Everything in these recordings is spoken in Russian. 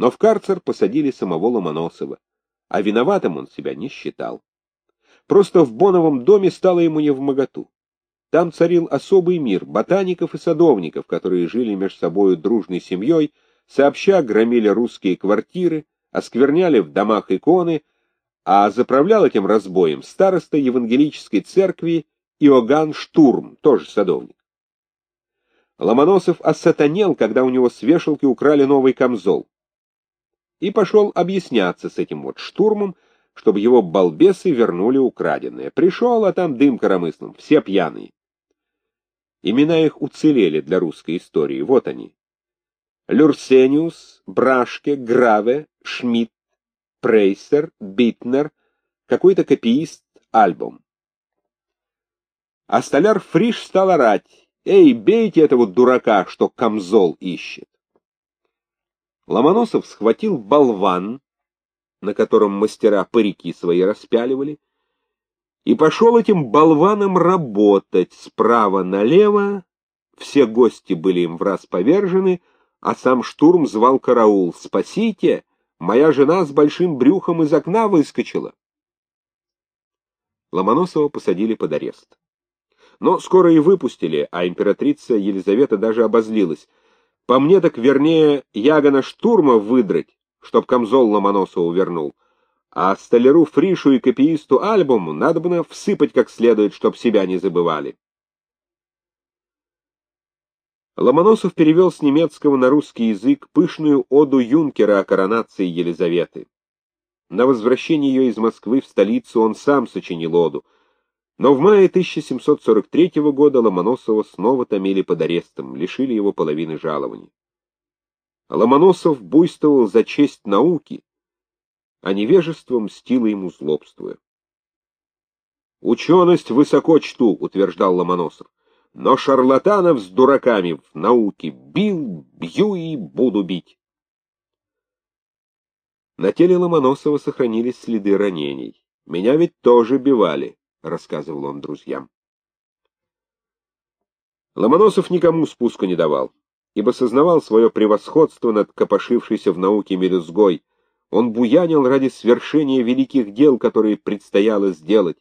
Но в карцер посадили самого Ломоносова, а виноватым он себя не считал. Просто в Боновом доме стало ему не в моготу. Там царил особый мир ботаников и садовников, которые жили между собою дружной семьей, сообща громили русские квартиры, оскверняли в домах иконы, а заправлял этим разбоем староста евангелической церкви Иоганн Штурм, тоже садовник. Ломоносов осатанел, когда у него с вешалки украли новый камзол. И пошел объясняться с этим вот штурмом, чтобы его балбесы вернули украденное. Пришел, а там дым коромыслом, все пьяные. Имена их уцелели для русской истории, вот они. Люрсениус, Брашке, Граве, Шмидт, Прейсер, Битнер, какой-то копиист, альбом. А столяр Фриш стал орать. «Эй, бейте этого дурака, что камзол ищет!» Ломоносов схватил болван, на котором мастера парики свои распяливали, и пошел этим болваном работать справа налево, все гости были им в раз повержены, а сам штурм звал караул «Спасите! Моя жена с большим брюхом из окна выскочила!» Ломоносова посадили под арест. Но скоро и выпустили, а императрица Елизавета даже обозлилась. По мне так вернее Ягона штурма выдрать, чтоб камзол Ломоносова вернул. А столяру Фришу и копиисту альбому надо бы всыпать как следует, чтоб себя не забывали. Ломоносов перевел с немецкого на русский язык пышную оду Юнкера о коронации Елизаветы. На возвращение ее из Москвы в столицу он сам сочинил оду, но в мае 1743 года Ломоносова снова томили под арестом, лишили его половины жалований. Ломоносов буйствовал за честь науки, а невежество мстило ему злобствуя. «Ученость высоко чту», — утверждал Ломоносов но шарлатанов с дураками в науке бил, бью и буду бить. На теле Ломоносова сохранились следы ранений. Меня ведь тоже бивали, — рассказывал он друзьям. Ломоносов никому спуска не давал, ибо сознавал свое превосходство над копошившейся в науке мелюзгой. Он буянил ради свершения великих дел, которые предстояло сделать,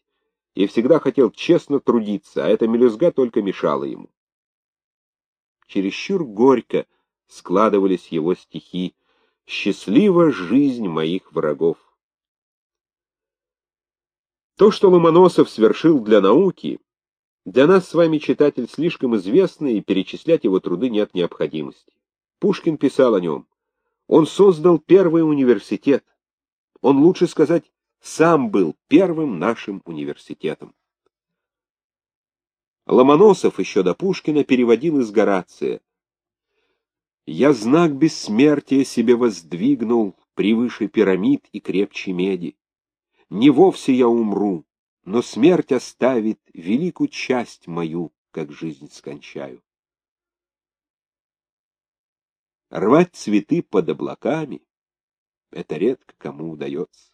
и всегда хотел честно трудиться, а эта мелюзга только мешала ему. Чересчур горько складывались его стихи «Счастлива жизнь моих врагов». То, что Ломоносов свершил для науки, для нас с вами, читатель, слишком известно, и перечислять его труды нет необходимости. Пушкин писал о нем. Он создал первый университет. Он, лучше сказать, сам был первым нашим университетом. Ломоносов еще до Пушкина переводил из Горация. «Я знак бессмертия себе воздвигнул превыше пирамид и крепче меди. Не вовсе я умру, но смерть оставит великую часть мою, как жизнь скончаю. Рвать цветы под облаками — это редко кому удается.